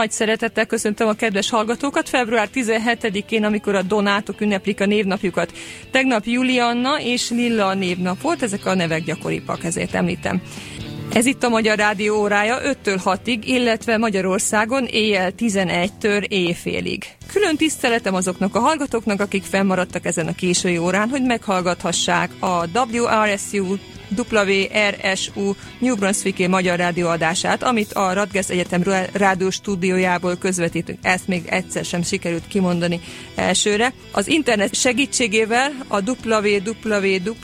Nagy szeretettel köszöntöm a kedves hallgatókat február 17-én, amikor a Donátok ünneplik a névnapjukat. Tegnap Julianna és Lilla a névnap volt, ezek a nevek gyakoribbak, ezért említem. Ez itt a Magyar Rádió órája 5-től 6-ig, illetve Magyarországon éjjel 11-től éjfélig. Külön tiszteletem azoknak a hallgatóknak, akik fennmaradtak ezen a késői órán, hogy meghallgathassák a WRSU WRSU New Brunswicki magyar rádióadását, amit a Radgers Egyetem rádió stúdiójából közvetítünk. Ezt még egyszer sem sikerült kimondani elsőre. Az internet segítségével a www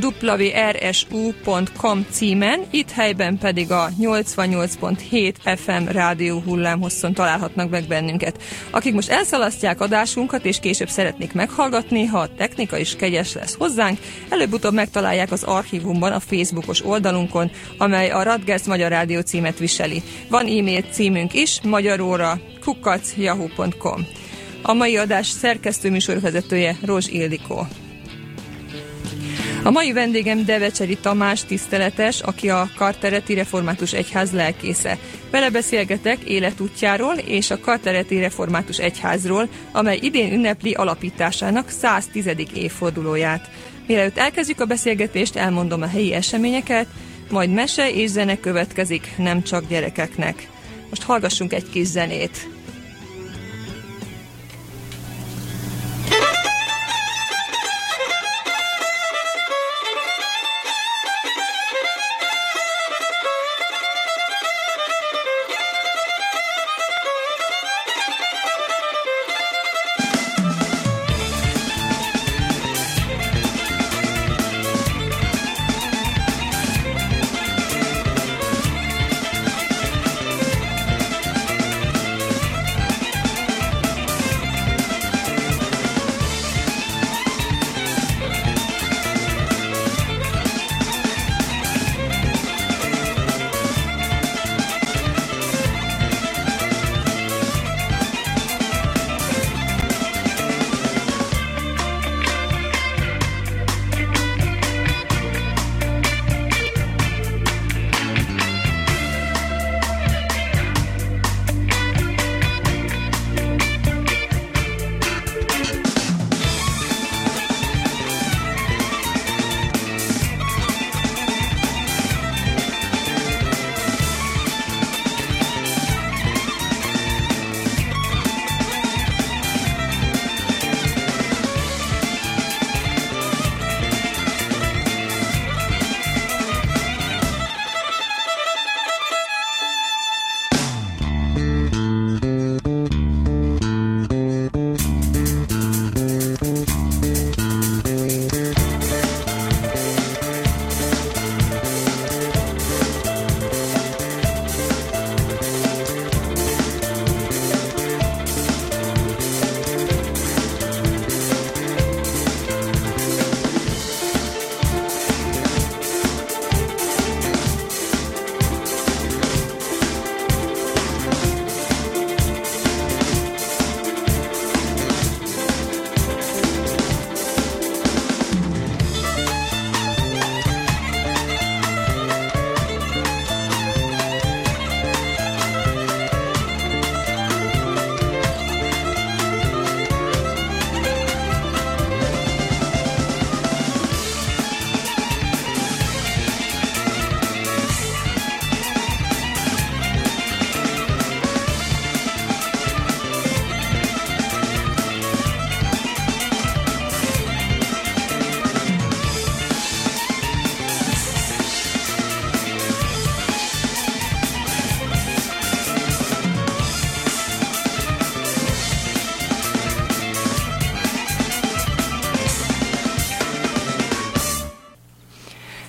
wrsu.com címen, itt helyben pedig a 88.7 FM rádió hullámhosszon találhatnak meg bennünket. Akik most elszalasztják adásunkat és később szeretnék meghallgatni, ha a technika is kegyes lesz hozzánk, előbb-utóbb megtalálják az archívumban a Facebookos oldalunkon, amely a Radgers Magyar Rádió címet viseli. Van e-mail címünk is, magyaróra kukac.yahoo.com. A mai adás szerkesztő műsorvezetője Rozs Ildikó. A mai vendégem Devecseri Tamás tiszteletes, aki a Kartereti Református Egyház lelkésze. Vele beszélgetek életútjáról és a Kartereti Református Egyházról, amely idén ünnepli alapításának 110. évfordulóját. Mielőtt elkezdjük a beszélgetést, elmondom a helyi eseményeket, majd mese és zene következik, nem csak gyerekeknek. Most hallgassunk egy kis zenét.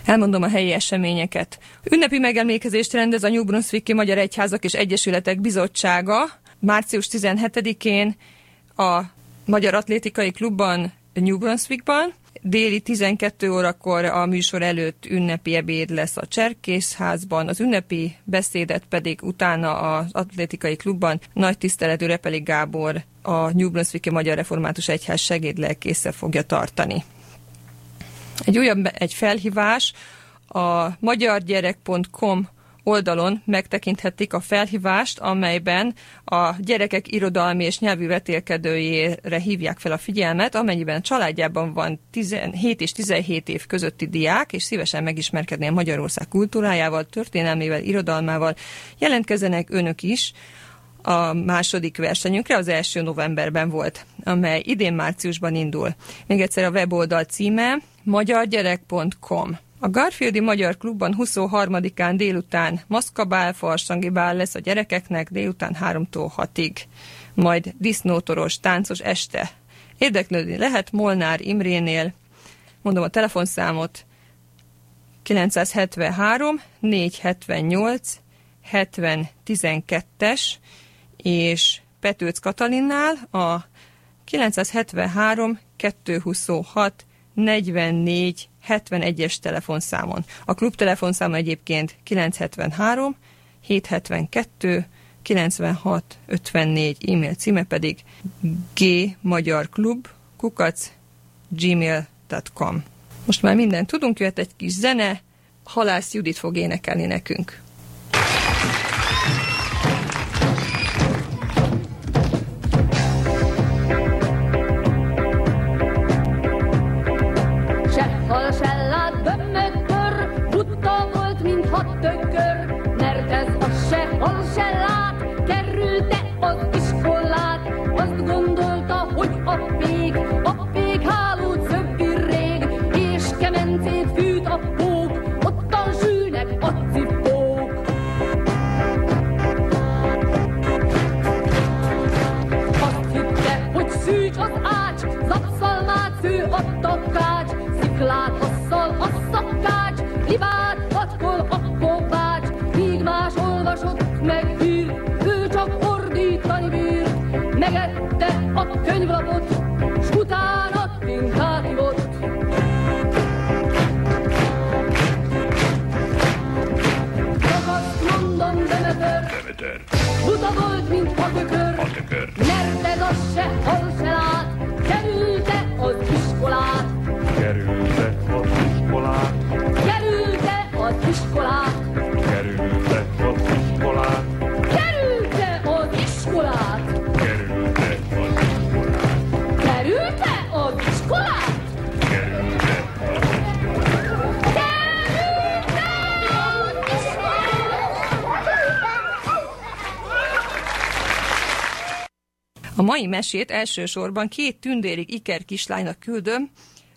Elmondom a helyi eseményeket. Ünnepi megemlékezést rendez a New Brunswicki Magyar Egyházak és Egyesületek Bizottsága március 17-én a Magyar Atlétikai Klubban New Brunswickban. Déli 12 órakor a műsor előtt ünnepi ebéd lesz a Cserkészházban, az ünnepi beszédet pedig utána az atlétikai klubban nagy tiszteletű Repeli Gábor a New Brunswicki Magyar Református Egyház segédlelkésze fogja tartani. Egy újabb egy felhívás. A magyargyerek.com oldalon megtekinthetik a felhívást, amelyben a gyerekek irodalmi és nyelvű vetélkedőjére hívják fel a figyelmet, amennyiben családjában van 17 és 17 év közötti diák, és szívesen megismerkedni a Magyarország kultúrájával, történelmével, irodalmával, jelentkezzenek önök is a második versenyünkre, az első novemberben volt, amely idén márciusban indul. Még egyszer a weboldal címe magyargyerek.com. A Garfieldi Magyar Klubban 23-án délután maszkabál, farsangi bál lesz a gyerekeknek délután 3-tól 6-ig, majd disznótoros, táncos este. Érdeklődni lehet Molnár Imrénél, mondom a telefonszámot, 973 478 70 12-es, és Petőc Katalinnál a 973 226 44 71-es telefonszámon. A klub telefonszáma egyébként 973 772 96 54, e-mail címe pedig gmagyarklub kukac gmail.com. Most már minden tudunk, jöhet egy kis zene, Halász Judit fog énekelni nekünk. A mai mesét elsősorban két tündérig iker kislánynak küldöm,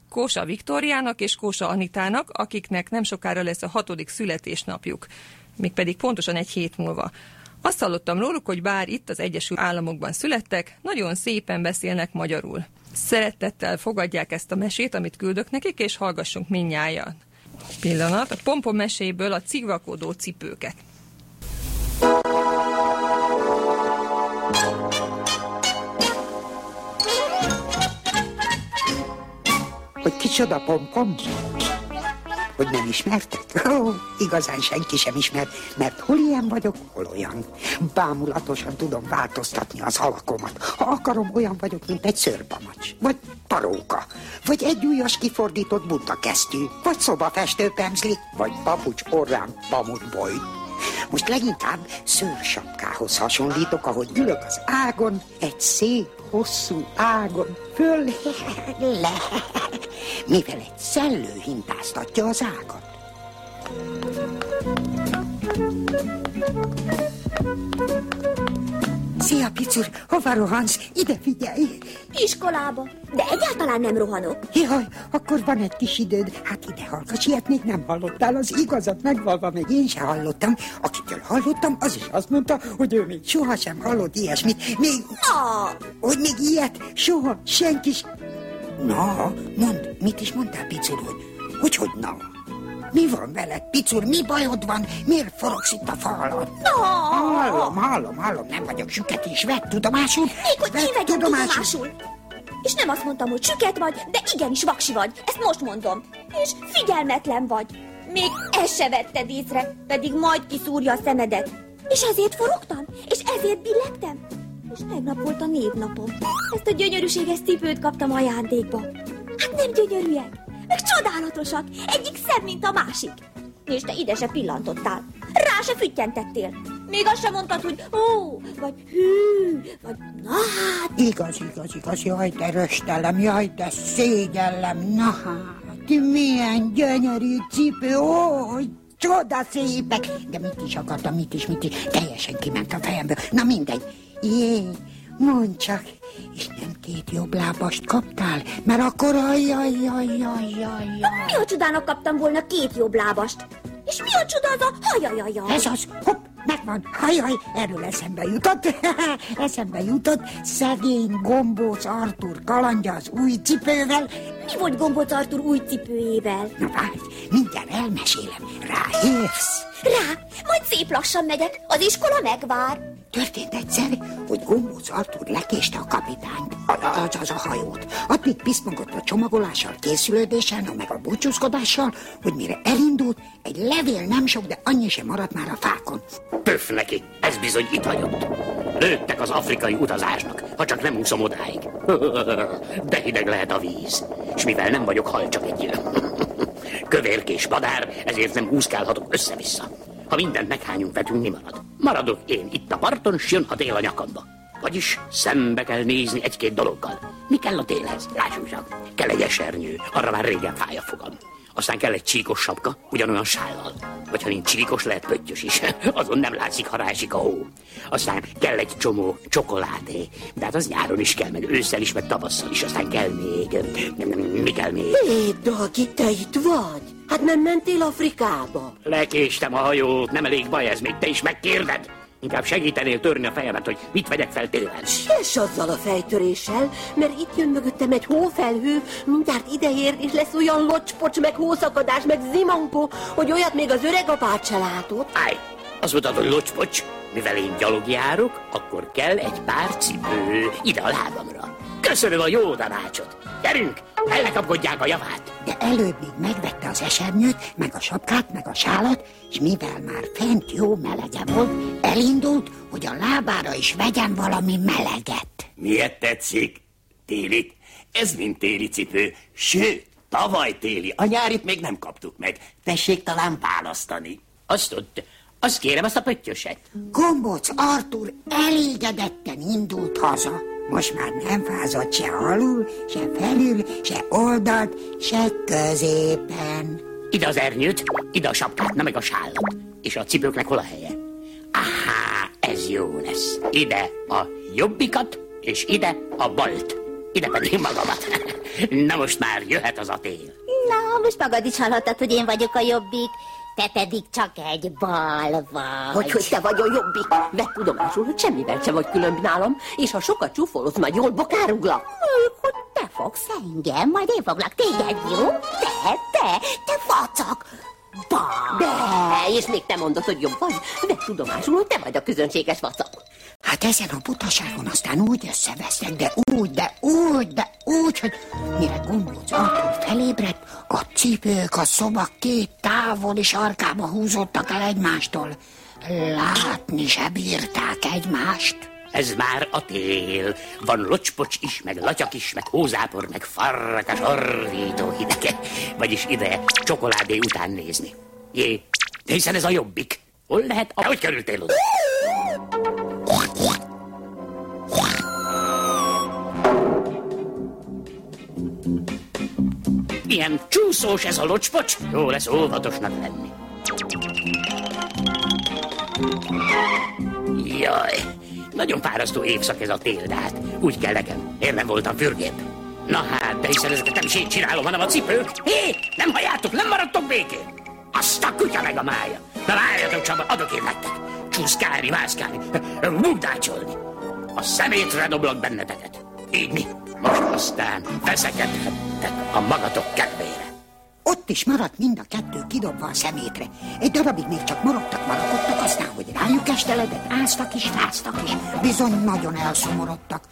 Kósa Viktóriának és Kósa Anitának, akiknek nem sokára lesz a hatodik születésnapjuk, mégpedig pontosan egy hét múlva. Azt hallottam róluk, hogy bár itt az Egyesült Államokban születtek, nagyon szépen beszélnek magyarul. Szeretettel fogadják ezt a mesét, amit küldök nekik, és hallgassunk minnyáján. Pillanat, a pompom meséből a cigvakodó cipőket. Hogy kicsoda pompom? Hogy nem ismertek? Ó, igazán senki sem ismer, mert hol ilyen vagyok, hol olyan. Bámulatosan tudom változtatni az alakomat. Ha akarom, olyan vagyok, mint egy szőrbamacs, vagy paróka, vagy egy újas kifordított buta kesztyű, vagy szobafestő pemzli, vagy papucs orrán pamutboly. Most leginkább szőrsapkához hasonlítok, ahogy ülök az ágon, egy szép, hosszú ágon, föl le, mivel egy szellő hintáztatja az ágat. Szia, Picur, hova rohansz? Ide figyelj! Iskolába, de egyáltalán nem rohanok. Jaj, akkor van egy kis időd. Hát ide hallgass, ilyet még nem hallottál, az igazat megvalva még én sem hallottam. Akitől hallottam, az is azt mondta, hogy ő még sohasem hallott ilyesmit. Még... Na! Hogy még ilyet soha senki Na, mondd, mit is mondtál, Picur, hogy hogy, hogy na? Mi van veled, picur? Mi bajod van? Miért forogsz itt a falon? No! Hallom, hallom, hallom, nem vagyok süket is. Vedd tudomásul. Még hogy én vegyem tudomásul. És nem azt mondtam, hogy süket vagy, de igenis vaksi vagy. Ezt most mondom. És figyelmetlen vagy. Még ezt se vetted észre, pedig majd kiszúrja a szemedet. És ezért forogtam? És ezért billegtem? És tegnap volt a névnapom. Ezt a gyönyörűséges cipőt kaptam ajándékba. Hát nem gyönyörűek, meg csodálatosak. Egyik szebb, mint a másik. És te ide se pillantottál. Rá se füttyentettél. Még azt sem mondtad, hogy ó, vagy hű, vagy na hát. Igaz, igaz, igaz, jaj, de röstelem, jaj, de szégyellem, na hát, milyen gyönyörű cipő, ó, csoda szépek. De mit is akartam, mit is, mit is, teljesen kiment a fejemből. Na mindegy, jé, mondd csak, és nem két jobb lábast kaptál? Mert akkor ajaj, jaj, jaj, jaj, jaj. Mi a csodának kaptam volna két jobb lábast? És mi a csoda az a hajajajaj? Ez az, hopp, megvan, hajaj, erről eszembe jutott, eszembe jutott, szegény gombóc Artur kalandja az új cipővel. Mi volt Gombóc Artur új cipőjével? Na várj, mindjárt elmesélem, ráhívsz. Rá, majd szép lassan megyek, az iskola megvár. Történt egyszer, hogy Gombóc Artur lekéste a kapitányt, a- azaz a hajót. Addig piszmogott a csomagolással, készülődéssel, na meg a búcsúzkodással, hogy mire elindult, egy levél nem sok, de annyi sem maradt már a fákon. Pöff neki, ez bizony itt hagyott. Lőttek az afrikai utazásnak, ha csak nem úszom odáig. De hideg lehet a víz, és mivel nem vagyok hal, csak egy kövérkés madár, ezért nem úszkálhatok össze-vissza. Ha mindent meghányunk, vetünk, mi marad? Maradok én itt a parton, s jön a tél a nyakamba. Vagyis szembe kell nézni egy-két dologgal. Mi kell a télhez? Lássuk csak. Kell egy esernyő, arra már régen fáj a fogam. Aztán kell egy csíkos sapka, ugyanolyan sállal. Vagy ha nincs csíkos, lehet pöttyös is. Azon nem látszik, ha rásik a hó. Aztán kell egy csomó csokoládé. De hát az nyáron is kell, meg ősszel is, meg tavasszal is. Aztán kell még... Mi kell még? Hé, Dagi, te itt vagy? Hát nem mentél Afrikába? Lekéstem a hajót, nem elég baj ez, még te is megkérded. Inkább segítenél törni a fejemet, hogy mit vegyek fel télen. És azzal a fejtöréssel, mert itt jön mögöttem egy hófelhő, mindjárt ideér, és lesz olyan locspocs, meg hószakadás, meg zimankó, hogy olyat még az öreg apát se látott. Állj! Azt mondtad, hogy locspocs, mivel én gyalog járok, akkor kell egy pár cipő ide a lábamra. Köszönöm a jó tanácsot. Gyerünk, ellekapkodják a javát. De előbb még megvette az esernyőt, meg a sapkát, meg a sálat, és mivel már fent jó melege volt, elindult, hogy a lábára is vegyen valami meleget. Miért tetszik? Télit? Ez mind téli cipő, sőt, tavaly téli, a nyárit még nem kaptuk meg. Tessék talán választani. Azt ott, azt kérem, azt a pöttyöset. Gombóc Artur elégedetten indult haza. Most már nem fázott se alul, se felül, se oldalt, se középen. Ide az ernyőt, ide a sapkát, na meg a sállat. És a cipőknek hol a helye? Aha, ez jó lesz. Ide a jobbikat, és ide a balt. Ide pedig magamat. Na most már jöhet az a tél. Na, most magad is hallottad, hogy én vagyok a jobbik, te pedig csak egy bal vagy. Hogy, hogy te vagy a jobbik. Vedd tudomásul, hogy semmivel sem vagy különb nálam, és ha sokat csúfolodsz, majd jól bokáruglak. Hogy te fogsz engem, majd én foglak téged, jó? Te, te, te vacak! Bal! De, és még te mondod, hogy jobb vagy. Vedd tudomásul, hogy te vagy a közönséges vacak. Hát ezen a butaságon aztán úgy összevesztek, de úgy, de úgy, de úgy, hogy mire Gombóc Artur felébredt, a cipők a szoba két távoli sarkába húzottak el egymástól. Látni se bírták egymást. Ez már a tél. Van locspocs is, meg latyak is, meg hózápor, meg farkas orrító hidege. Vagyis ide csokoládé után nézni. Jé, de hiszen ez a jobbik. Hol lehet? Hogy kerültél oda? Ilyen csúszós ez a locspocs. Jó lesz óvatosnak lenni. Jaj, nagyon fárasztó évszak ez a tél, hát úgy kell nekem. Én nem voltam fürgébb. Na hát, de hiszen ezeket nem is én csinálom, hanem a cipők. Hé, nem halljátok, nem maradtok békén. Azt a kutya meg a mája. Na várjatok csak, adok én nektek. Csúszkálni, mászkálni, mundácsolni. A szemétre doblok benneteket. Így mi? Most aztán veszekedhettek a magatok kedvére. Ott is maradt mind a kettő kidobva a szemétre. Egy darabig még csak morogtak, malakodtak, aztán, hogy rájuk esteledett, áztak és fáztak is. Bizony nagyon elszomorodtak.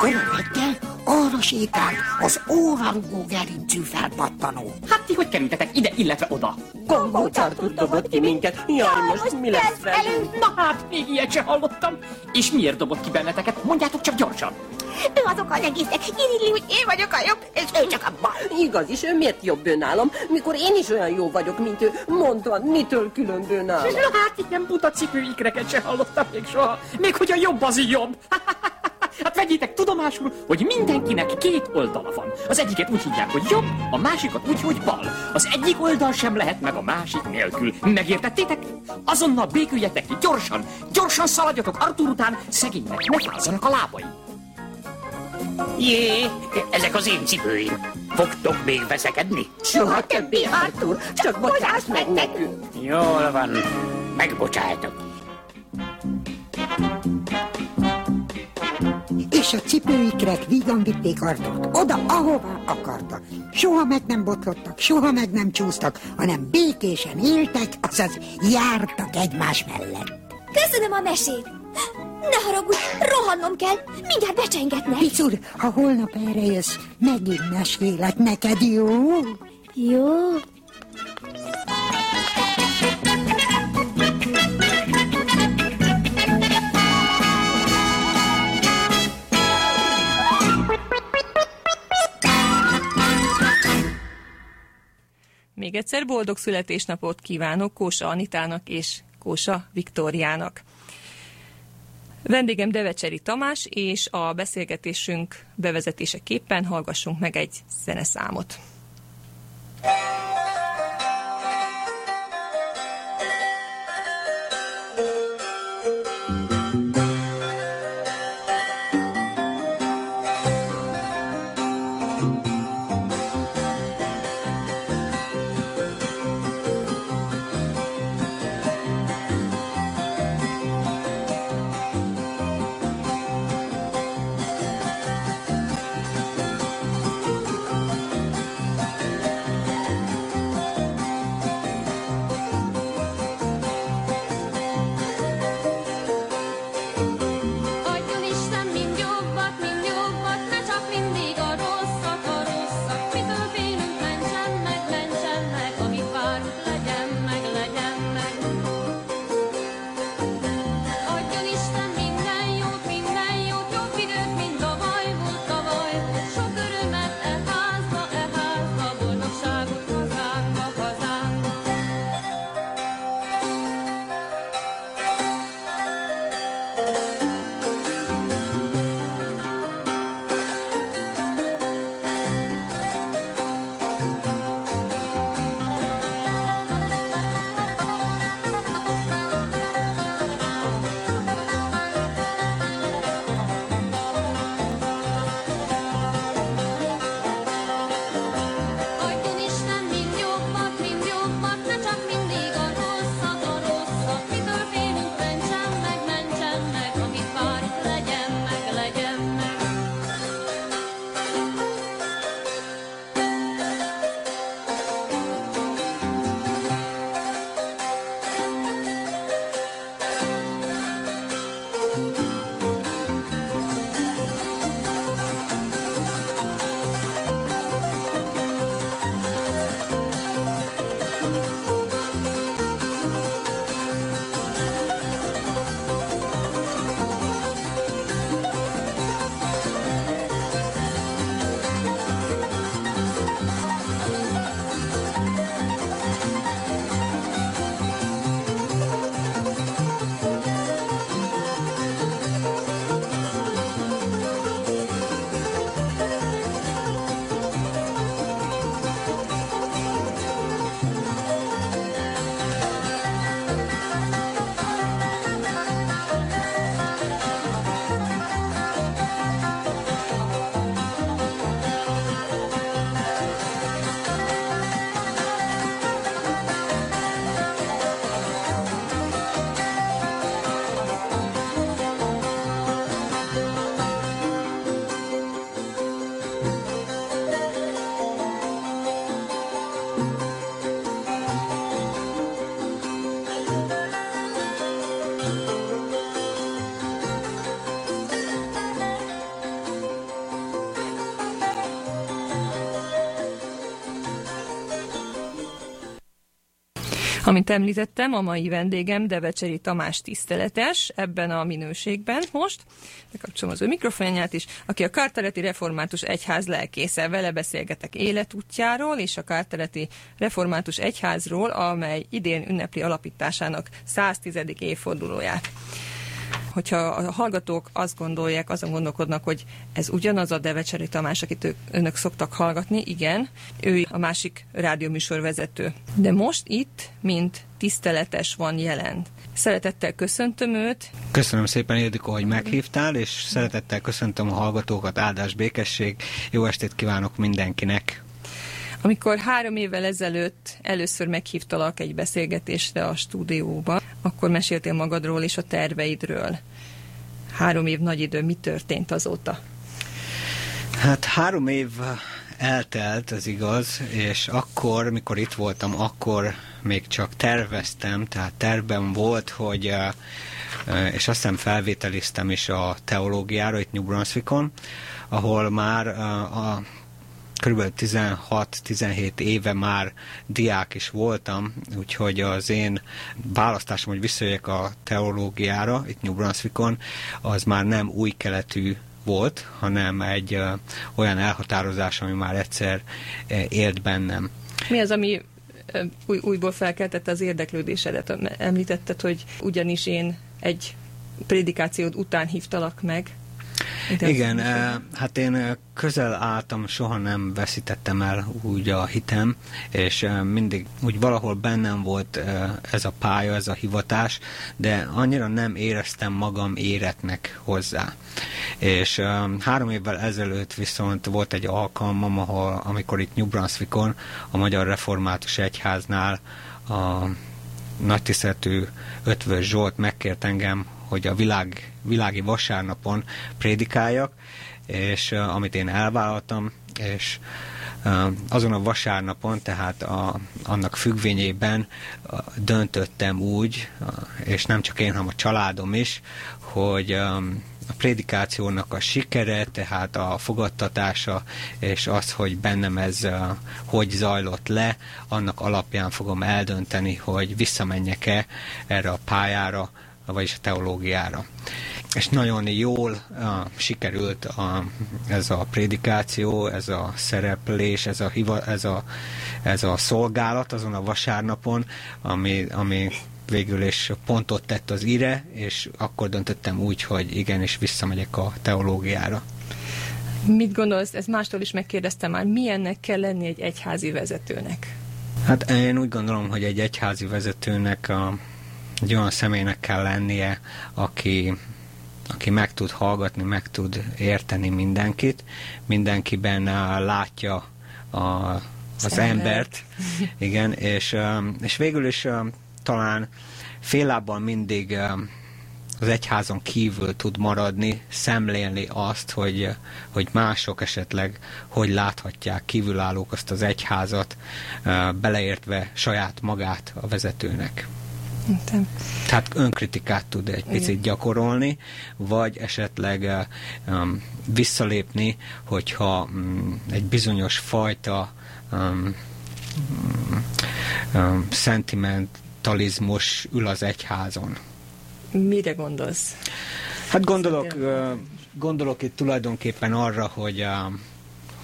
Körül reggel arra sétált az órarugó gerincű felpattanó. Hát ti hogy kerültetek ide, illetve oda? Gombócártot dobott ki minket. Jaj, most mi lesz velünk? Na hát, még ilyet se hallottam. És miért dobott ki benneteket? Mondjátok csak gyorsan. Ő az oka az egésznek. Iridli, hogy én vagyok a jobb, és ő csak a bal. Igaz is, ő miért jobb ő nálam, mikor én is olyan jó vagyok, mint ő. Mondta, mitől különbő nálam. Na hát, ilyen buta cipő ikreket se hallottam még soha. Még hogy a jobb az jobb. Hát vegyétek tudomásul, hogy mindenkinek két oldala van. Az egyiket úgy hívják, hogy jobb, a másikat úgy, hogy bal. Az egyik oldal sem lehet meg a másik nélkül. Megértettétek? Azonnal béküljetek ki, gyorsan, gyorsan szaladjatok Artur után, szegénynek ne fázzanak a lábai. Jé, ezek az én cipőim. Fogtok még veszekedni? Soha többé, Artur, csak bocsáss meg nekünk. Jól van, megbocsájtok. És a cipőikrek vígan vitték Artúrt oda, ahová akarta. Soha meg nem botlottak, soha meg nem csúsztak, hanem békésen éltek, azaz jártak egymás mellett. Köszönöm a mesét. Ne haragudj, rohannom kell, mindjárt becsengetnek. Picur, ha holnap erre jössz, megint mesélek neked, jó? Jó. Még egyszer boldog születésnapot kívánok Kósa Anitának és Kósa Viktóriának. Vendégem Devecseri Tamás, és a beszélgetésünk bevezetéseképpen hallgassunk meg egy zeneszámot. Isten Amint említettem, a mai vendégem Devecseri Tamás tiszteletes ebben a minőségben most, bekapcsolom az ő mikrofonját is, aki a Kártereti Református Egyház lelkésze. Vele beszélgetek életútjáról és a Kártereti Református Egyházról, amely idén ünnepli alapításának 110. évfordulóját hogyha a hallgatók azt gondolják, azon gondolkodnak, hogy ez ugyanaz a Devecseri Tamás, akit ők, önök szoktak hallgatni, igen, ő a másik rádióműsorvezető. De most itt, mint tiszteletes van jelen. Szeretettel köszöntöm őt. Köszönöm szépen, Ildikó, hogy meghívtál, és szeretettel köszöntöm a hallgatókat, áldás, békesség, jó estét kívánok mindenkinek! Amikor három évvel ezelőtt először meghívtalak egy beszélgetésre a stúdióba, akkor meséltél magadról és a terveidről. Három év nagy idő, mi történt azóta? Hát három év eltelt, az igaz, és akkor, mikor itt voltam, akkor még csak terveztem, tehát tervben volt, hogy és aztán felvételiztem is a teológiára itt New Brunswickon, ahol már a kb. 16-17 éve már diák is voltam, úgyhogy az én választásom, hogy visszajöjjek a teológiára itt New Brunswickon, az már nem új keletű volt, hanem egy uh, olyan elhatározás, ami már egyszer uh, élt bennem. Mi az, ami uh, új, újból felkeltette az érdeklődésedet? Említetted, hogy ugyanis én egy prédikációd után hívtalak meg. Igen, eh, hát én eh, közel álltam, soha nem veszítettem el úgy a hitem, és eh, mindig úgy valahol bennem volt ez a pálya, ez a hivatás, de annyira nem éreztem magam éretnek hozzá. És három évvel ezelőtt viszont volt egy alkalmam, ahol, amikor itt New Brunswickon, a Magyar Református Egyháznál a nagy tiszteletű Ötvös Zsolt megkért engem, hogy a világ, világi vasárnapon prédikáljak, és amit én elvállaltam, és azon a vasárnapon, tehát a, annak függvényében döntöttem úgy, és nem csak én, hanem a családom is, hogy a prédikációnak a sikere, tehát a fogadtatása, és az, hogy bennem ez uh, hogy zajlott le, annak alapján fogom eldönteni, hogy visszamenjek-e erre a pályára, vagyis a teológiára. És nagyon jól uh, sikerült a, ez a prédikáció, ez a szereplés, ez a, hiva, ez a, ez a szolgálat azon a vasárnapon, ami, ami végül is pontot tett az ire, és akkor döntöttem úgy, hogy igenis visszamegyek a teológiára. Mit gondolsz, ez mástól is megkérdeztem már, milyennek kell lenni egy egyházi vezetőnek? Hát én úgy gondolom, hogy egy egyházi vezetőnek a egy olyan személynek kell lennie, aki, aki meg tud hallgatni, meg tud érteni mindenkit, mindenkiben uh, látja a, az embert, embert. Igen, és, um, és végül is um, talán félában mindig um, az egyházon kívül tud maradni, szemlélni azt, hogy, hogy mások esetleg hogy láthatják kívülállók azt az egyházat, uh, beleértve saját magát a vezetőnek. Értem. Tehát önkritikát tud egy picit Igen. gyakorolni, vagy esetleg um, visszalépni, hogyha um, egy bizonyos fajta um, um, szentimentalizmus ül az egyházon. Mire gondolsz? Hát gondolok, uh, gondolok itt tulajdonképpen arra, hogy uh,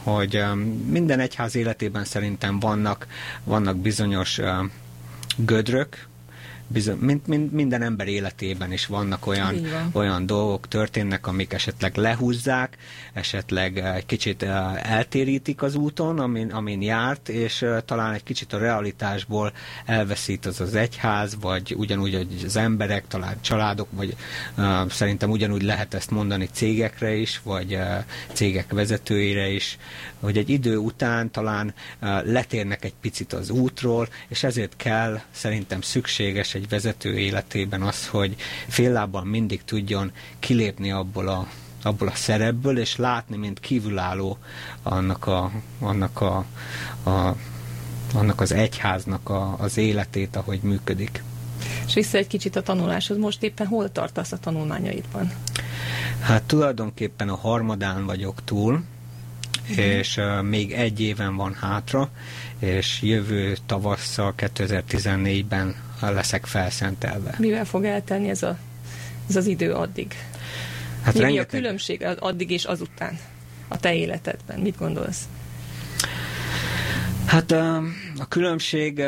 hogy minden egyház életében szerintem vannak, vannak bizonyos gödrök, bizony, mint, mint minden ember életében is vannak olyan, olyan dolgok történnek, amik esetleg lehúzzák, esetleg egy kicsit eltérítik az úton, amin, amin járt, és talán egy kicsit a realitásból elveszít az az egyház, vagy ugyanúgy hogy az emberek, talán családok, vagy uh, szerintem ugyanúgy lehet ezt mondani cégekre is, vagy uh, cégek vezetőire is, hogy egy idő után talán uh, letérnek egy picit az útról, és ezért kell szerintem szükséges egy vezető életében az, hogy fél lábban mindig tudjon kilépni abból a abból a szerepből, és látni, mint kívülálló annak, a, annak, a, a, annak az egyháznak a, az életét, ahogy működik. És vissza egy kicsit a tanuláshoz. Most éppen hol tartasz a tanulmányaidban? Hát tulajdonképpen a harmadán vagyok túl, és uh, még egy éven van hátra, és jövő tavasszal 2014-ben leszek felszentelve. Mivel fog eltenni ez, a, ez az idő addig? Hát Mi rengeteg... a különbség addig és azután a te életedben? Mit gondolsz? Hát a különbség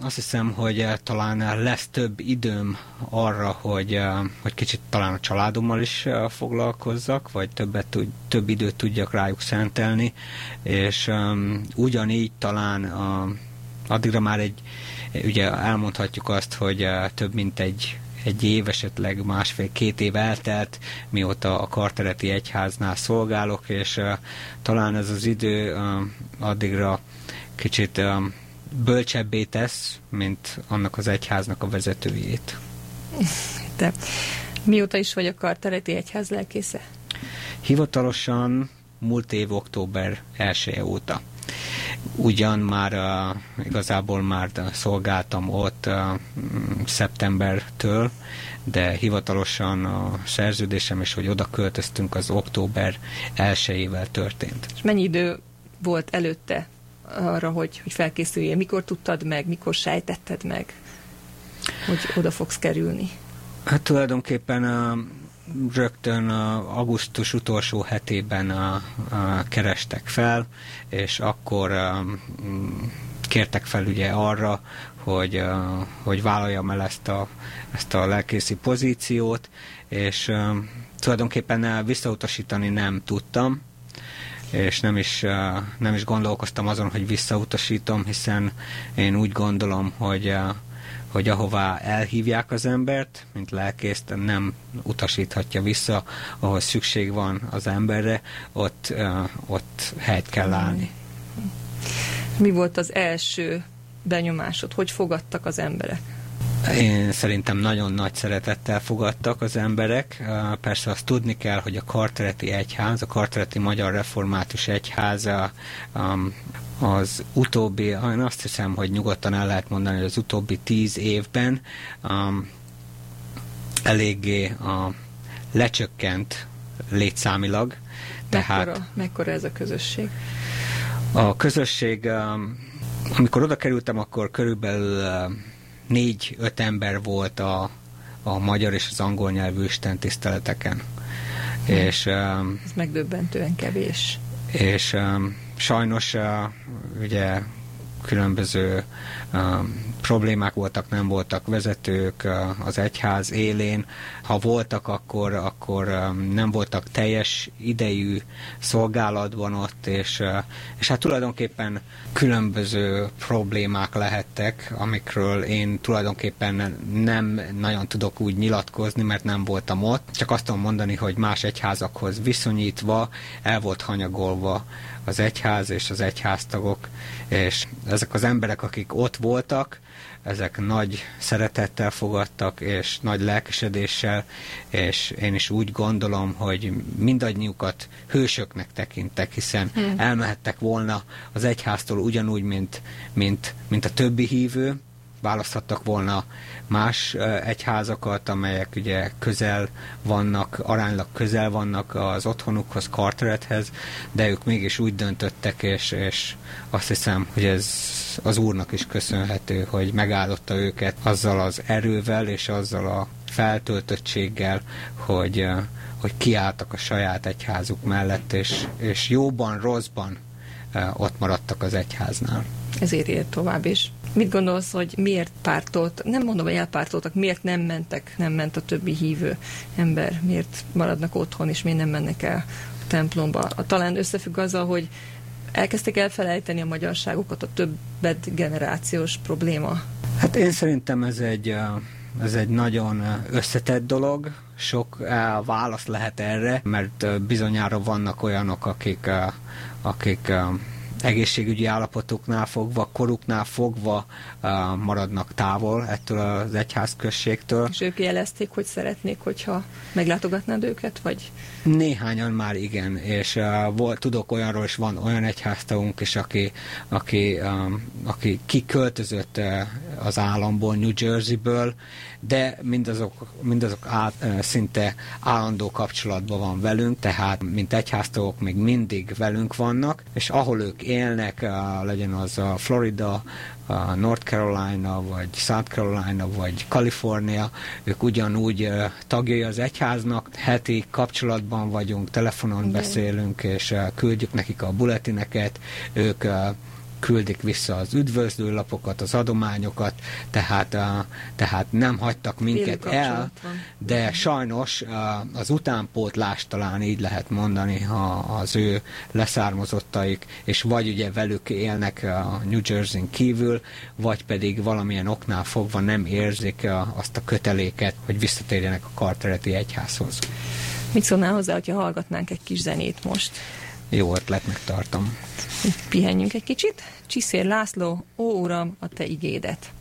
azt hiszem, hogy talán lesz több időm arra, hogy, hogy kicsit talán a családommal is foglalkozzak, vagy többet, több időt tudjak rájuk szentelni, és ugyanígy talán addigra már egy, ugye elmondhatjuk azt, hogy több mint egy egy év, esetleg másfél-két év eltelt, mióta a kartereti egyháznál szolgálok, és uh, talán ez az idő uh, addigra kicsit um, bölcsebbé tesz, mint annak az egyháznak a vezetőjét. De mióta is vagy a kartereti egyház lelkésze? Hivatalosan múlt év október 1 óta. Ugyan már uh, igazából már szolgáltam ott uh, szeptembertől, de hivatalosan a szerződésem és hogy oda költöztünk az október 1 történt. És mennyi idő volt előtte arra, hogy, hogy felkészüljél? Mikor tudtad meg, mikor sejtetted meg, hogy oda fogsz kerülni? Hát tulajdonképpen a, rögtön a augusztus utolsó hetében a, a kerestek fel, és akkor a, kértek fel ugye arra, hogy, a, hogy vállaljam el ezt a, ezt a lelkészi pozíciót, és a, tulajdonképpen visszautasítani nem tudtam, és nem is, nem is gondolkoztam azon, hogy visszautasítom, hiszen én úgy gondolom, hogy hogy ahová elhívják az embert, mint lelkészt, nem utasíthatja vissza, ahol szükség van az emberre, ott, ott helyt kell állni. Mi volt az első benyomásod? Hogy fogadtak az emberek? Én szerintem nagyon nagy szeretettel fogadtak az emberek. Persze azt tudni kell, hogy a Kartereti Egyház, a Kartereti Magyar Református Egyház az utóbbi, én azt hiszem, hogy nyugodtan el lehet mondani, hogy az utóbbi tíz évben eléggé a lecsökkent létszámilag. Tehát mekkora, mekkora ez a közösség? A közösség, amikor oda kerültem, akkor körülbelül négy-öt ember volt a, a magyar és az angol nyelvű Isten tiszteleteken. Hm. És, um, Ez megdöbbentően kevés. És um, sajnos uh, ugye különböző problémák voltak, nem voltak vezetők az egyház élén. Ha voltak, akkor, akkor nem voltak teljes idejű szolgálatban ott, és, és hát tulajdonképpen különböző problémák lehettek, amikről én tulajdonképpen nem nagyon tudok úgy nyilatkozni, mert nem voltam ott. Csak azt tudom mondani, hogy más egyházakhoz viszonyítva el volt hanyagolva az egyház és az egyháztagok, és ezek az emberek, akik ott voltak, ezek nagy szeretettel fogadtak, és nagy lelkesedéssel, és én is úgy gondolom, hogy mindannyiukat hősöknek tekintek, hiszen hmm. elmehettek volna az egyháztól ugyanúgy, mint, mint, mint a többi hívő, választhattak volna más egyházakat, amelyek ugye közel vannak, aránylag közel vannak az otthonukhoz, Carterethez, de ők mégis úgy döntöttek, és, és azt hiszem, hogy ez az Úrnak is köszönhető, hogy megáldotta őket azzal az erővel és azzal a feltöltöttséggel, hogy, hogy kiálltak a saját egyházuk mellett, és, és jóban, rosszban ott maradtak az egyháznál. Ezért ér tovább is. Mit gondolsz, hogy miért pártolt, nem mondom, hogy elpártoltak, miért nem mentek, nem ment a többi hívő ember, miért maradnak otthon, és miért nem mennek el a templomba? Talán összefügg azzal, hogy elkezdtek elfelejteni a magyarságokat, a többet generációs probléma? Hát én szerintem ez egy, ez egy nagyon összetett dolog, sok válasz lehet erre, mert bizonyára vannak olyanok, akik, akik egészségügyi állapotoknál fogva, koruknál fogva maradnak távol ettől az egyházközségtől. És ők jelezték, hogy szeretnék, hogyha meglátogatnád őket, vagy? Néhányan már igen, és uh, volt, tudok olyanról, és van olyan egyháztagunk is, aki, aki, um, aki kiköltözött uh, az államból, New Jerseyből, de mindazok, mindazok át, uh, szinte állandó kapcsolatban van velünk, tehát mint egyháztagok még mindig velünk vannak, és ahol ők élnek, uh, legyen az a Florida, a North Carolina, vagy South Carolina, vagy Kalifornia, ők ugyanúgy tagjai az egyháznak, heti kapcsolatban vagyunk, telefonon Igen. beszélünk, és küldjük nekik a bulletineket, ők küldik vissza az üdvözlőlapokat, az adományokat, tehát, uh, tehát nem hagytak minket el, de sajnos uh, az utánpótlás talán így lehet mondani, ha az ő leszármazottaik, és vagy ugye velük élnek a New Jersey-n kívül, vagy pedig valamilyen oknál fogva nem érzik uh, azt a köteléket, hogy visszatérjenek a Cartereti egyházhoz. Mit szólnál hozzá, hogyha hallgatnánk egy kis zenét most? Jó ötletnek tartom. Pihenjünk egy kicsit. Csiszér László, ó Uram, a Te igédet.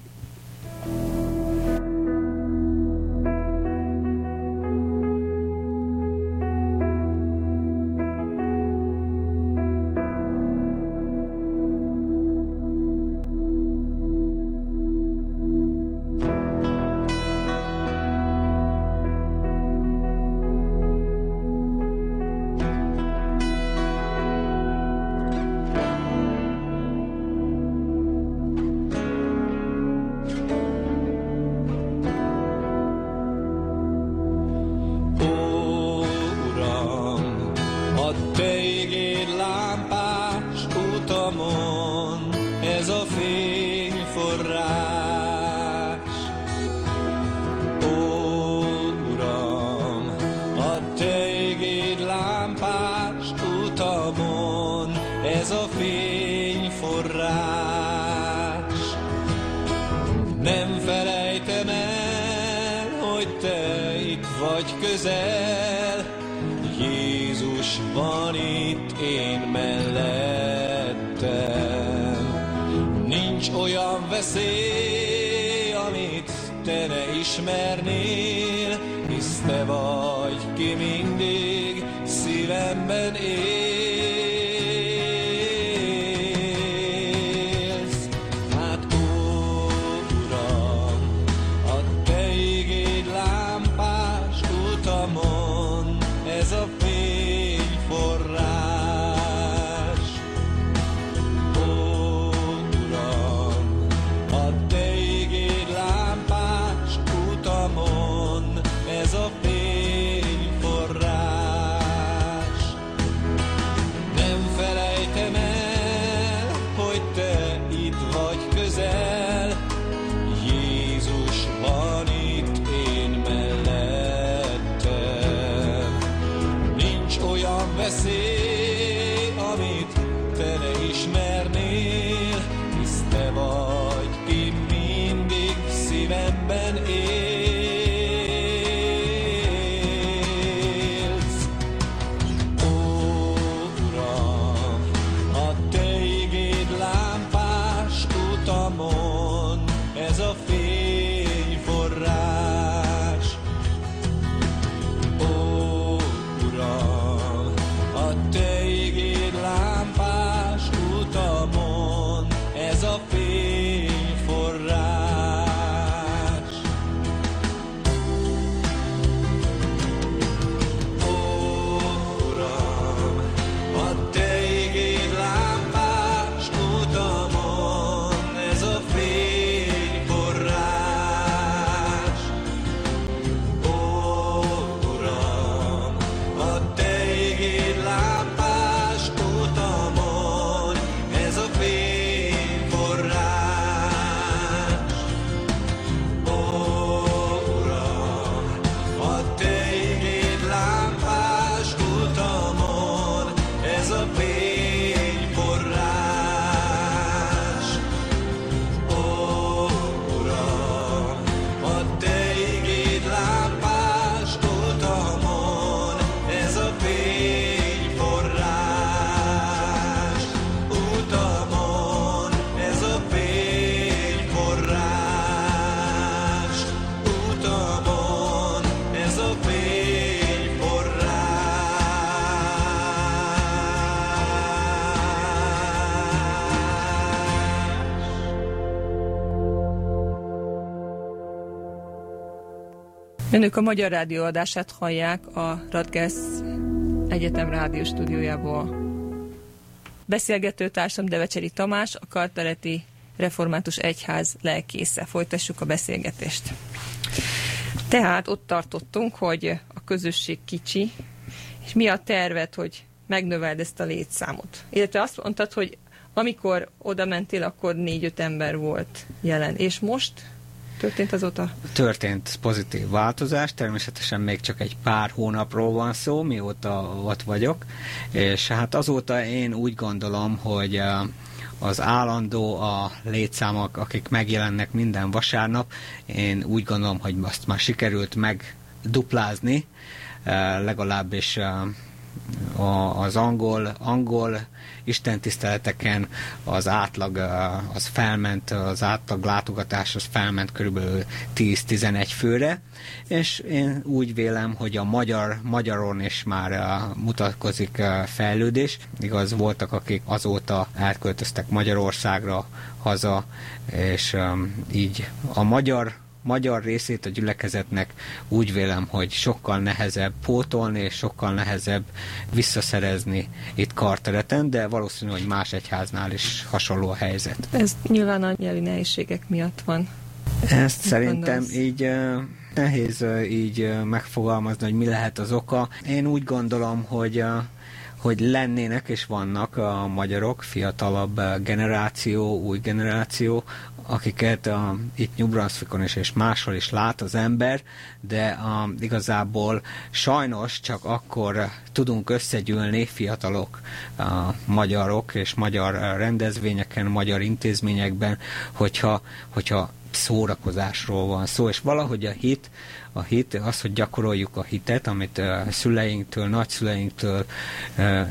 crescer. Önök a Magyar Rádió adását hallják a Radgesz Egyetem rádió stúdiójából. Beszélgető társam Devecseri Tamás, a Kartereti Református Egyház lelkésze. Folytassuk a beszélgetést. Tehát ott tartottunk, hogy a közösség kicsi, és mi a tervet, hogy megnöveld ezt a létszámot. Illetve azt mondtad, hogy amikor oda mentél, akkor négy-öt ember volt jelen. És most történt azóta? Történt pozitív változás, természetesen még csak egy pár hónapról van szó, mióta ott vagyok, és hát azóta én úgy gondolom, hogy az állandó a létszámok, akik megjelennek minden vasárnap, én úgy gondolom, hogy azt már sikerült megduplázni, legalábbis az angol, angol istentiszteleteken az átlag az felment, az átlag látogatás az felment körülbelül 10-11 főre, és én úgy vélem, hogy a magyar, magyaron is már mutatkozik fejlődés. Igaz, voltak, akik azóta elköltöztek Magyarországra haza, és így a magyar magyar részét a gyülekezetnek úgy vélem, hogy sokkal nehezebb pótolni, és sokkal nehezebb visszaszerezni itt kartereten, de valószínű, hogy más egyháznál is hasonló a helyzet. Ez nyilván a nyelvi nehézségek miatt van. Ezt Mit szerintem gondolsz? így nehéz így megfogalmazni, hogy mi lehet az oka. Én úgy gondolom, hogy hogy lennének és vannak a magyarok, fiatalabb generáció, új generáció, akiket a, itt New Brunswickon is és máshol is lát az ember, de a, igazából sajnos csak akkor tudunk összegyűlni fiatalok, a magyarok és magyar rendezvényeken, magyar intézményekben, hogyha, hogyha szórakozásról van szó, és valahogy a hit a hit, az, hogy gyakoroljuk a hitet, amit szüleinktől, nagyszüleinktől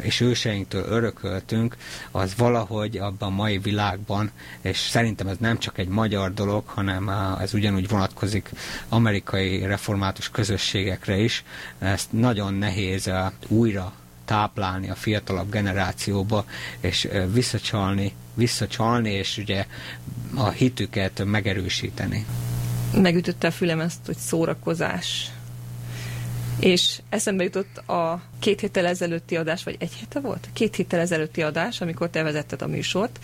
és őseinktől örököltünk, az valahogy abban a mai világban, és szerintem ez nem csak egy magyar dolog, hanem ez ugyanúgy vonatkozik amerikai református közösségekre is, ezt nagyon nehéz újra táplálni a fiatalabb generációba, és visszacsalni, visszacsalni, és ugye a hitüket megerősíteni megütötte a fülem ezt, hogy szórakozás. És eszembe jutott a két héttel ezelőtti adás, vagy egy héte volt? Két héttel ezelőtti adás, amikor te vezetted a műsort.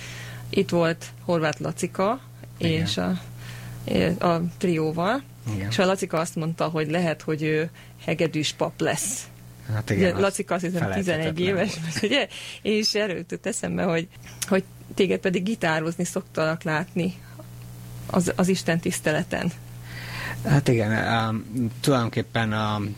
Itt volt Horváth Lacika, Igen. és a, a trióval. Igen. És a Lacika azt mondta, hogy lehet, hogy ő hegedűs pap lesz. Hát igen, ugye, Lacika azt hiszem 11 éves, ugye? És erről jutott eszembe, hogy, hogy téged pedig gitározni szoktalak látni az, az Isten tiszteleten. Hát igen, um, tulajdonképpen um,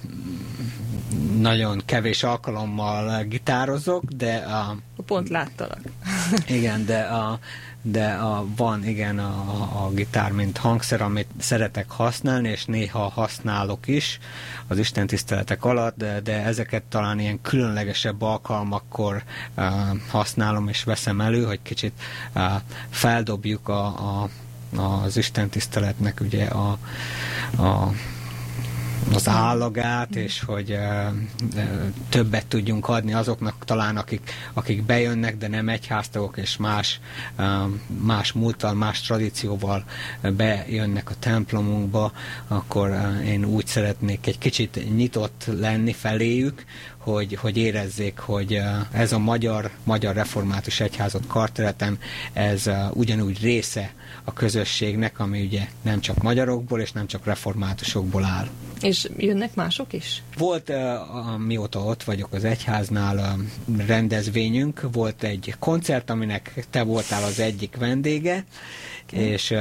nagyon kevés alkalommal gitározok, de... a Pont láttalak. igen, de a, de a, van igen a, a gitár, mint hangszer, amit szeretek használni, és néha használok is az Isten tiszteletek alatt, de, de ezeket talán ilyen különlegesebb alkalmakkor uh, használom és veszem elő, hogy kicsit uh, feldobjuk a, a az Isten tiszteletnek ugye a, a az állagát, és hogy többet tudjunk adni azoknak talán, akik, akik bejönnek, de nem egyháztagok, és más, más múlttal, más tradícióval bejönnek a templomunkba, akkor én úgy szeretnék egy kicsit nyitott lenni feléjük, hogy, hogy érezzék, hogy ez a magyar, magyar református egyházat kartereten, ez ugyanúgy része a közösségnek, ami ugye nem csak magyarokból és nem csak reformátusokból áll. És jönnek mások is? Volt, mióta ott vagyok az egyháznál, rendezvényünk, volt egy koncert, aminek te voltál az egyik vendége, okay. és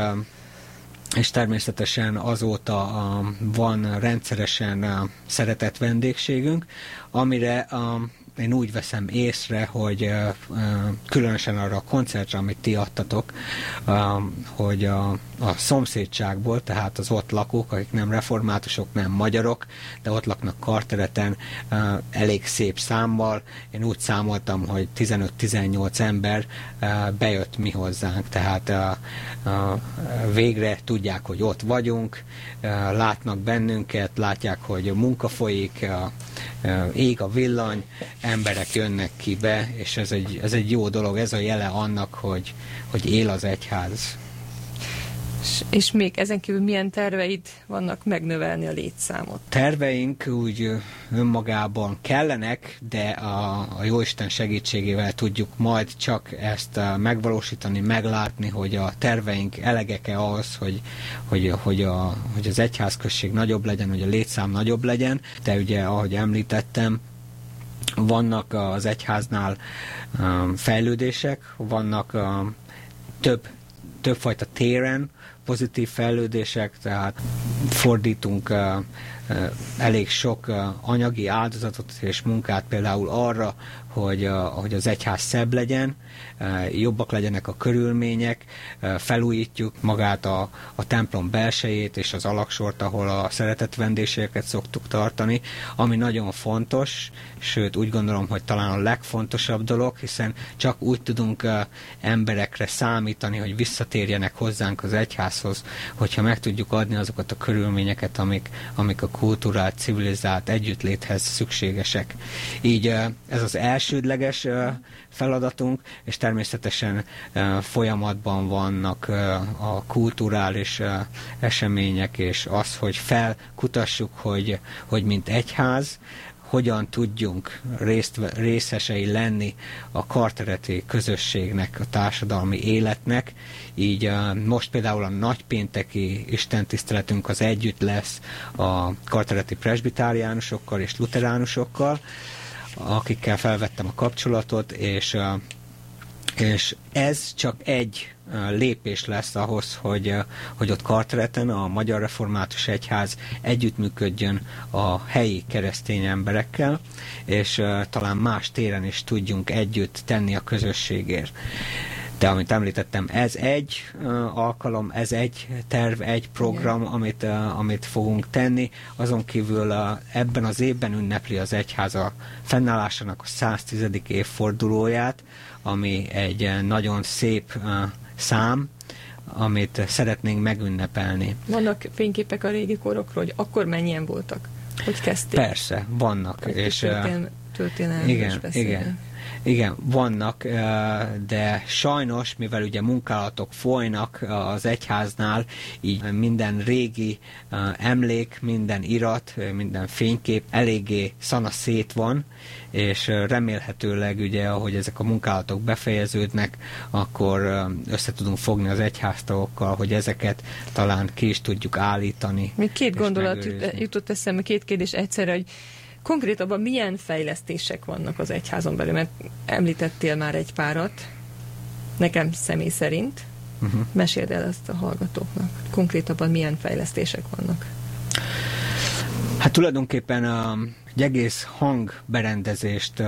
és természetesen azóta van rendszeresen szeretett vendégségünk, amire én úgy veszem észre, hogy különösen arra a koncertre, amit ti adtatok, hogy a, a szomszédságból, tehát az ott lakók, akik nem reformátusok, nem magyarok, de ott laknak kartereten, elég szép számmal. Én úgy számoltam, hogy 15-18 ember bejött mi hozzánk, tehát végre tudják, hogy ott vagyunk, látnak bennünket, látják, hogy munka folyik, ég a villany, emberek jönnek ki be, és ez egy, ez egy jó dolog, ez a jele annak, hogy, hogy él az egyház. És, és még ezen kívül milyen terveid vannak megnövelni a létszámot? Terveink úgy önmagában kellenek, de a, a Jóisten segítségével tudjuk majd csak ezt megvalósítani, meglátni, hogy a terveink elegek-e az, hogy, hogy, hogy, a, hogy az egyházközség nagyobb legyen, hogy a létszám nagyobb legyen, de ugye, ahogy említettem, vannak az egyháznál fejlődések, vannak több többfajta téren pozitív fejlődések, tehát fordítunk elég sok anyagi áldozatot és munkát például arra, hogy, hogy az egyház szebb legyen, jobbak legyenek a körülmények, felújítjuk magát a, a templom belsejét és az alaksort, ahol a szeretett vendégségeket szoktuk tartani, ami nagyon fontos, sőt úgy gondolom, hogy talán a legfontosabb dolog, hiszen csak úgy tudunk emberekre számítani, hogy visszatérjenek hozzánk az egyházhoz, hogyha meg tudjuk adni azokat a körülményeket, amik, amik a kulturált, civilizált együttléthez szükségesek. Így ez az elsődleges feladatunk, és természetesen folyamatban vannak a kulturális események, és az, hogy felkutassuk, hogy, hogy mint egyház, hogyan tudjunk részt, részesei lenni a kartereti közösségnek, a társadalmi életnek. Így most például a nagypénteki istentiszteletünk az együtt lesz a kartereti presbitáriánusokkal és luteránusokkal, akikkel felvettem a kapcsolatot, és, és ez csak egy lépés lesz ahhoz, hogy, hogy ott Kartereten a Magyar Református Egyház együttműködjön a helyi keresztény emberekkel, és talán más téren is tudjunk együtt tenni a közösségért. De amit említettem, ez egy uh, alkalom, ez egy terv, egy program, amit, uh, amit fogunk tenni. Azon kívül uh, ebben az évben ünnepli az egyháza fennállásának a 110. évfordulóját, ami egy uh, nagyon szép uh, szám, amit szeretnénk megünnepelni. Vannak fényképek a régi korokról, hogy akkor mennyien voltak? Hogy kezdték? Persze, vannak. és, történelmi, történelmi igen, igen. Igen, vannak, de sajnos, mivel ugye munkálatok folynak az egyháznál, így minden régi emlék, minden irat, minden fénykép eléggé szana szét van, és remélhetőleg ugye, ahogy ezek a munkálatok befejeződnek, akkor össze tudunk fogni az egyháztagokkal, hogy ezeket talán ki is tudjuk állítani. Még két gondolat megőrizni. jutott eszembe, két kérdés egyszerre, hogy Konkrétabban milyen fejlesztések vannak az egyházon belül? Mert említettél már egy párat, nekem személy szerint. Uh-huh. Meséld el ezt a hallgatóknak. Konkrétabban milyen fejlesztések vannak? Hát tulajdonképpen a, egy egész hangberendezést uh,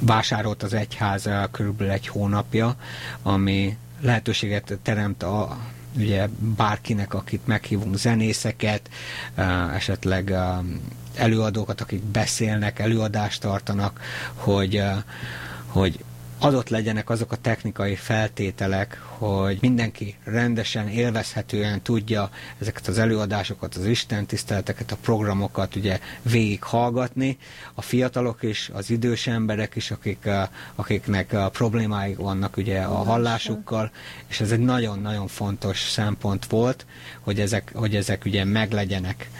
vásárolt az egyház körülbelül egy hónapja, ami lehetőséget teremt a, ugye bárkinek, akit meghívunk, zenészeket, esetleg előadókat, akik beszélnek, előadást tartanak, hogy, hogy adott legyenek azok a technikai feltételek, hogy mindenki rendesen, élvezhetően tudja ezeket az előadásokat, az Isten tiszteleteket, a programokat ugye végighallgatni. A fiatalok is, az idős emberek is, akik, akiknek a problémáik vannak ugye a hallásukkal, és ez egy nagyon-nagyon fontos szempont volt, hogy ezek, hogy ezek ugye meglegyenek,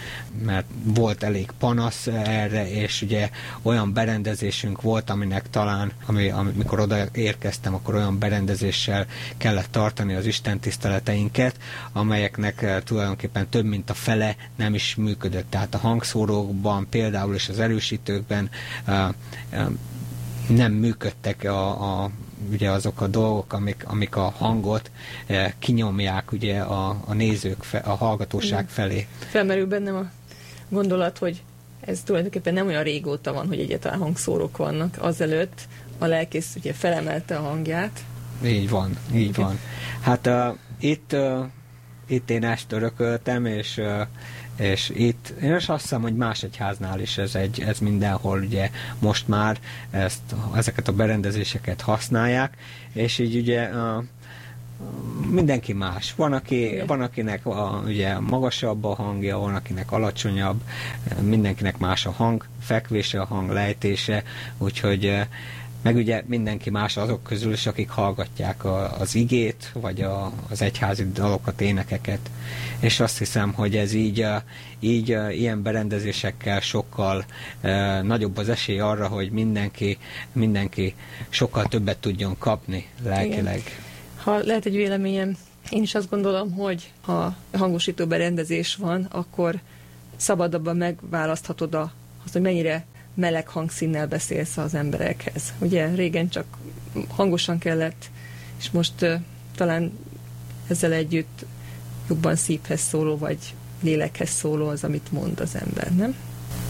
mert volt elég panasz erre, és ugye olyan berendezésünk volt, aminek talán, ami, amikor oda érkeztem, akkor olyan berendezéssel kellett tartani az Isten tiszteleteinket, amelyeknek eh, tulajdonképpen több mint a fele nem is működött. Tehát a hangszórókban például és az erősítőkben eh, eh, nem működtek a, a ugye azok a dolgok, amik, amik a hangot eh, kinyomják ugye a, a nézők, fe, a hallgatóság felé. Felmerül bennem a gondolat, hogy ez tulajdonképpen nem olyan régóta van, hogy egyáltalán hangszórók vannak. Azelőtt a lelkész ugye felemelte a hangját. Így van, így van. Hát uh, itt, uh, itt én ezt örököltem, és uh, és itt, én is azt hiszem, hogy más egyháznál is ez, egy, ez mindenhol ugye most már ezt, ezeket a berendezéseket használják, és így ugye a, mindenki más. Van, aki, van akinek a, ugye magasabb a hangja, van akinek alacsonyabb, mindenkinek más a hang, fekvése, a hang lejtése, úgyhogy meg ugye mindenki más azok közül is, akik hallgatják a, az igét, vagy a, az egyházi dalokat, énekeket. És azt hiszem, hogy ez így, így ilyen berendezésekkel sokkal e, nagyobb az esély arra, hogy mindenki, mindenki sokkal többet tudjon kapni lelkileg. Igen. Ha lehet egy véleményem, én is azt gondolom, hogy ha hangosító berendezés van, akkor szabadabban megválaszthatod a, azt, hogy mennyire meleg hangszínnel beszélsz az emberekhez. Ugye régen csak hangosan kellett, és most uh, talán ezzel együtt jobban szívhez szóló, vagy lélekhez szóló az, amit mond az ember, nem?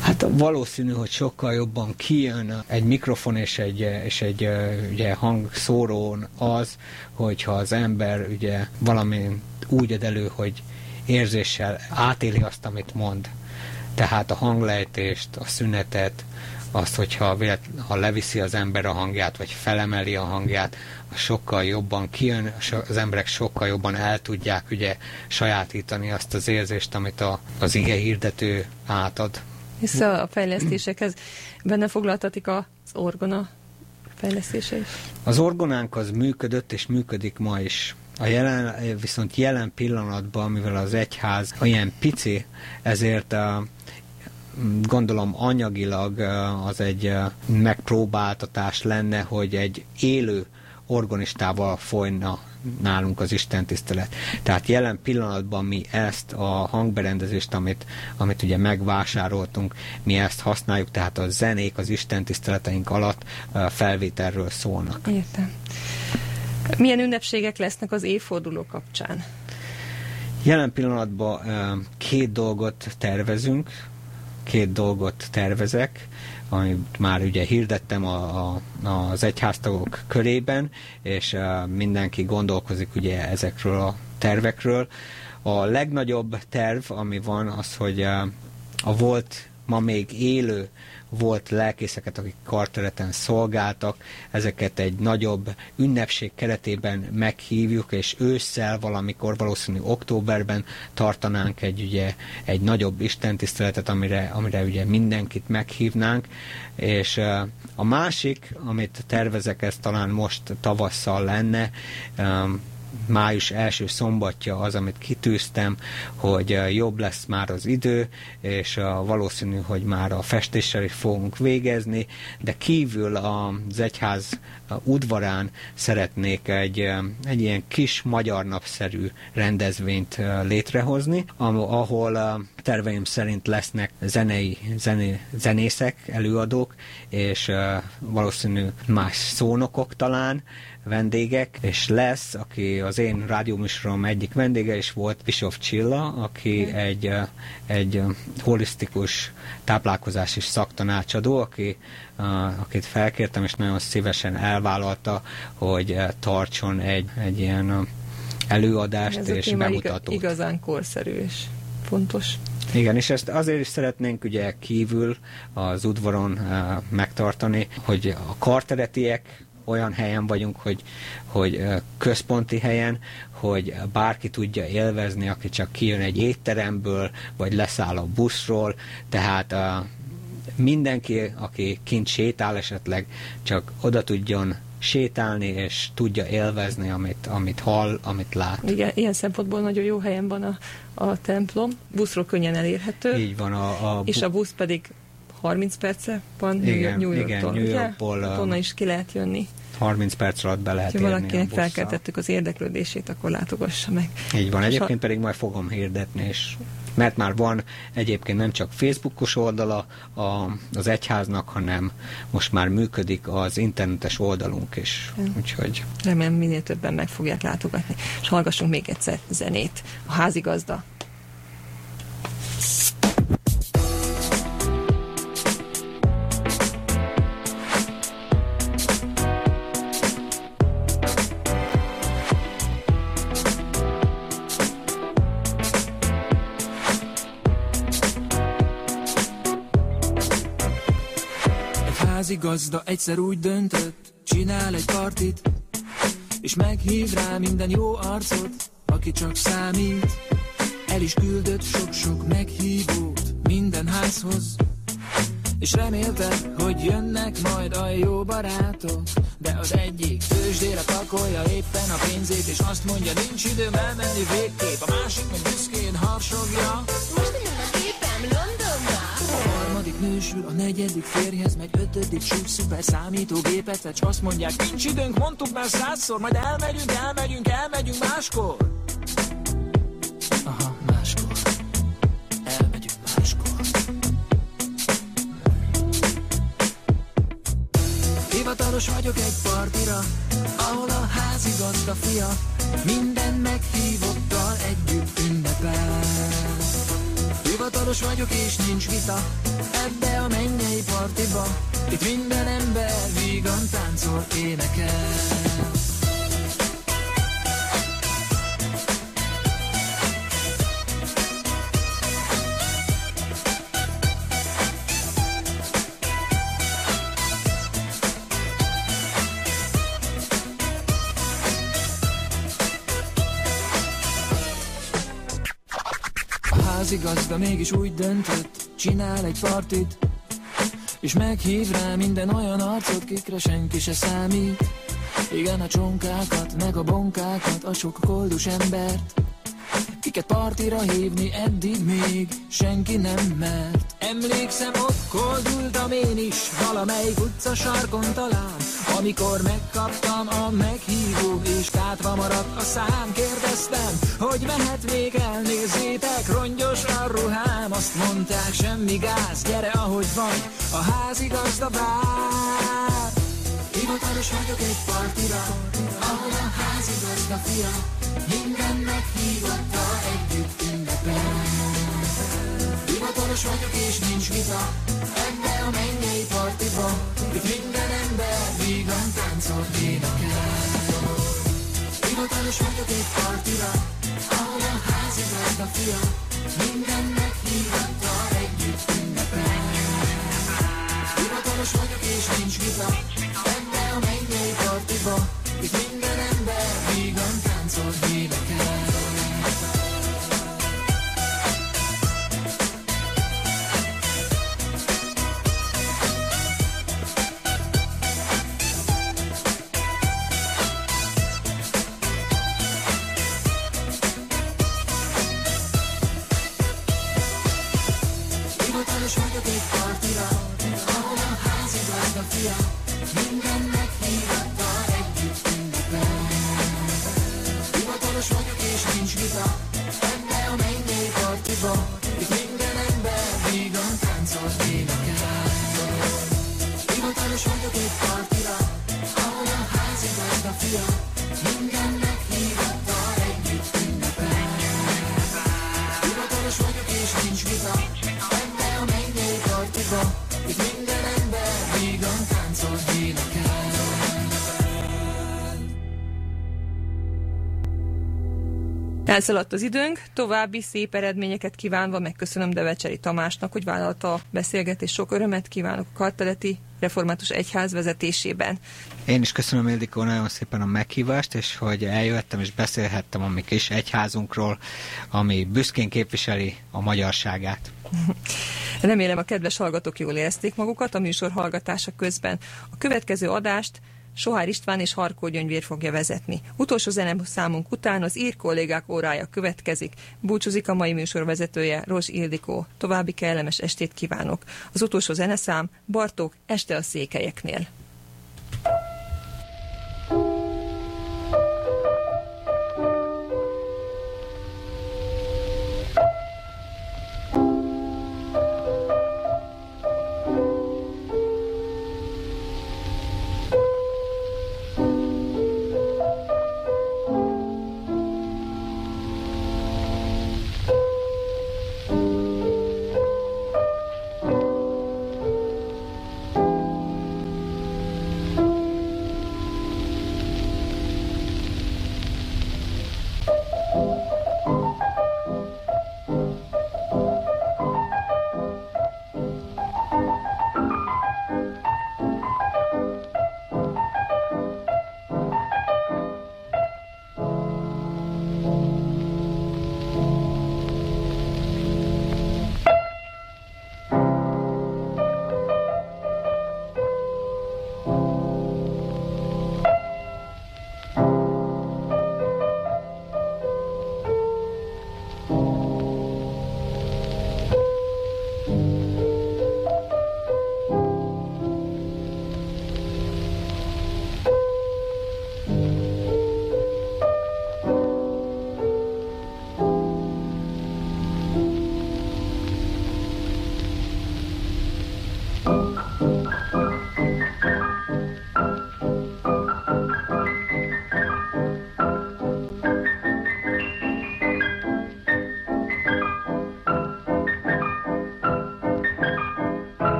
Hát valószínű, hogy sokkal jobban kijön egy mikrofon és egy, és egy ugye, hangszórón az, hogyha az ember ugye valami úgy ad elő, hogy érzéssel átéli azt, amit mond. Tehát a hanglejtést, a szünetet, azt, hogyha vélet, ha leviszi az ember a hangját, vagy felemeli a hangját, az sokkal jobban kijön, az emberek sokkal jobban el tudják ugye sajátítani azt az érzést, amit a, az ige hirdető átad. És a fejlesztésekhez benne foglaltatik az orgona fejlesztése is? Az orgonánk az működött és működik ma is. A jelen, viszont jelen pillanatban, mivel az egyház olyan pici, ezért a, gondolom anyagilag az egy megpróbáltatás lenne, hogy egy élő organistával folyna nálunk az Isten tisztelet. Tehát jelen pillanatban mi ezt a hangberendezést, amit, amit ugye megvásároltunk, mi ezt használjuk, tehát a zenék az Isten tiszteleteink alatt felvételről szólnak. Értem. Milyen ünnepségek lesznek az évforduló kapcsán? Jelen pillanatban két dolgot tervezünk, két dolgot tervezek, amit már ugye hirdettem a, a, az egyháztagok körében, és mindenki gondolkozik ugye ezekről a tervekről. A legnagyobb terv, ami van, az, hogy a volt ma még élő volt lelkészeket, akik kartereten szolgáltak, ezeket egy nagyobb ünnepség keretében meghívjuk, és ősszel valamikor, valószínű októberben tartanánk egy, ugye, egy nagyobb istentiszteletet, amire, amire ugye mindenkit meghívnánk, és a másik, amit tervezek, ez talán most tavasszal lenne, május első szombatja az, amit kitűztem, hogy eh, jobb lesz már az idő, és eh, valószínű, hogy már a festéssel is fogunk végezni, de kívül az egyház udvarán szeretnék egy, eh, egy ilyen kis magyar napszerű rendezvényt létrehozni, ahol terveim szerint lesznek zenei, zené, zenészek, előadók, és valószínű más szónokok talán, vendégek, és lesz, aki az én rádióműsorom egyik vendége is volt, Bishop Csilla, aki egy, egy holisztikus táplálkozási szaktanácsadó, aki, akit felkértem, és nagyon szívesen elvállalta, hogy tartson egy, egy ilyen előadást Ez és bemutatót. igazán korszerű és fontos. Igen, és ezt azért is szeretnénk ugye kívül az udvaron uh, megtartani, hogy a karteretiek olyan helyen vagyunk, hogy, hogy központi helyen, hogy bárki tudja élvezni, aki csak kijön egy étteremből, vagy leszáll a buszról, tehát mindenki, aki kint sétál esetleg, csak oda tudjon sétálni, és tudja élvezni, amit, amit hall, amit lát. Igen, ilyen szempontból nagyon jó helyen van a, a templom. Buszról könnyen elérhető. Így van. A, a és a busz pedig 30 perce van igen, New Yorktól. Igen, New Yorkból. Hát onnan is ki lehet jönni. 30 perc alatt be lehet Ha valakinek felkeltettük az érdeklődését, akkor látogassa meg. Így van, egyébként ha... pedig majd fogom hirdetni, és mert már van egyébként nem csak Facebookos oldala a, az egyháznak, hanem most már működik az internetes oldalunk is. Ja. Úgyhogy... Remélem minél többen meg fogják látogatni. És hallgassunk még egyszer zenét. A házigazda gazda egyszer úgy döntött, csinál egy partit, és meghív rá minden jó arcot, aki csak számít. El is küldött sok-sok meghívót minden házhoz, És remélte, hogy jönnek majd a jó barátok. De az egyik tőzsdére pakolja éppen a pénzét És azt mondja, nincs időm elmenni végképp. A másik meg büszkén harsogja nősül, a negyedik férjhez megy Ötödik súly szuper számítógépet S azt mondják, nincs időnk, mondtuk már százszor Majd elmegyünk, elmegyünk, elmegyünk máskor. Aha, máskor. Elmegyünk máskor. Hivatalos vagyok egy partira, ahol a házigazda fia minden meghívottal együtt ünnepel. Hivatalos vagyok és nincs vita, ebbe a mennyei partiba, itt minden ember vígan táncol, énekel. A házigazda mégis úgy döntött, csinál egy partit, és meghív rá minden olyan arcot, kikre senki se számít. Igen, a csonkákat, meg a bonkákat, a sok koldus embert, kiket partira hívni eddig még senki nem mert. Emlékszem, ott koldultam én is, valamelyik utca sarkon talán, amikor megkaptam a meghívó, és kátva maradt a szám. Kérdeztem, hogy mehet még elnézzétek, rongyos a ruhám, azt mondták, semmi gáz, gyere ahogy vagy, a házigazda vár. Hivatalos vagyok egy partira, ahol a házigazda fia minden meghívotta együtt ünnepel. Hivatalos vagyok és nincs vita, ebbe a mennyei partiba, itt minden ember vígan táncol, énekel. Hivatalos vagyok egy partira, ahol a házigazda fia minden meghívotta együtt ünnepel. Hivatalos vagyok és nincs vita, ebbe a mennyei partiba, itt minden Hivatalos vagyok egy partira, ahol a házigazda fia? Minden meghívotta együtt ünnepel. Hivatalos vagyok és nincs vita, ebbe a mennyei partiba, itt minden ember vígan táncol, énekel. Hivatalos vagyok egy partira, ahol a házigazda fia Elszaladt az időnk, további szép eredményeket kívánva megköszönöm Devecseri Tamásnak, hogy vállalta a beszélgetés. Sok örömet kívánok a Karteleti Református Egyház vezetésében. Én is köszönöm Ildikó nagyon szépen a meghívást, és hogy eljöttem és beszélhettem a mi kis egyházunkról, ami büszkén képviseli a magyarságát. Remélem a kedves hallgatók jól érezték magukat a műsor hallgatása közben. A következő adást Sohár István és Harkó Gyöngyvér fogja vezetni. Utolsó zeneszámunk után az ír kollégák órája következik. Búcsúzik a mai műsor vezetője, Ros Ildikó. További kellemes estét kívánok. Az utolsó zeneszám Bartók Este a székelyeknél.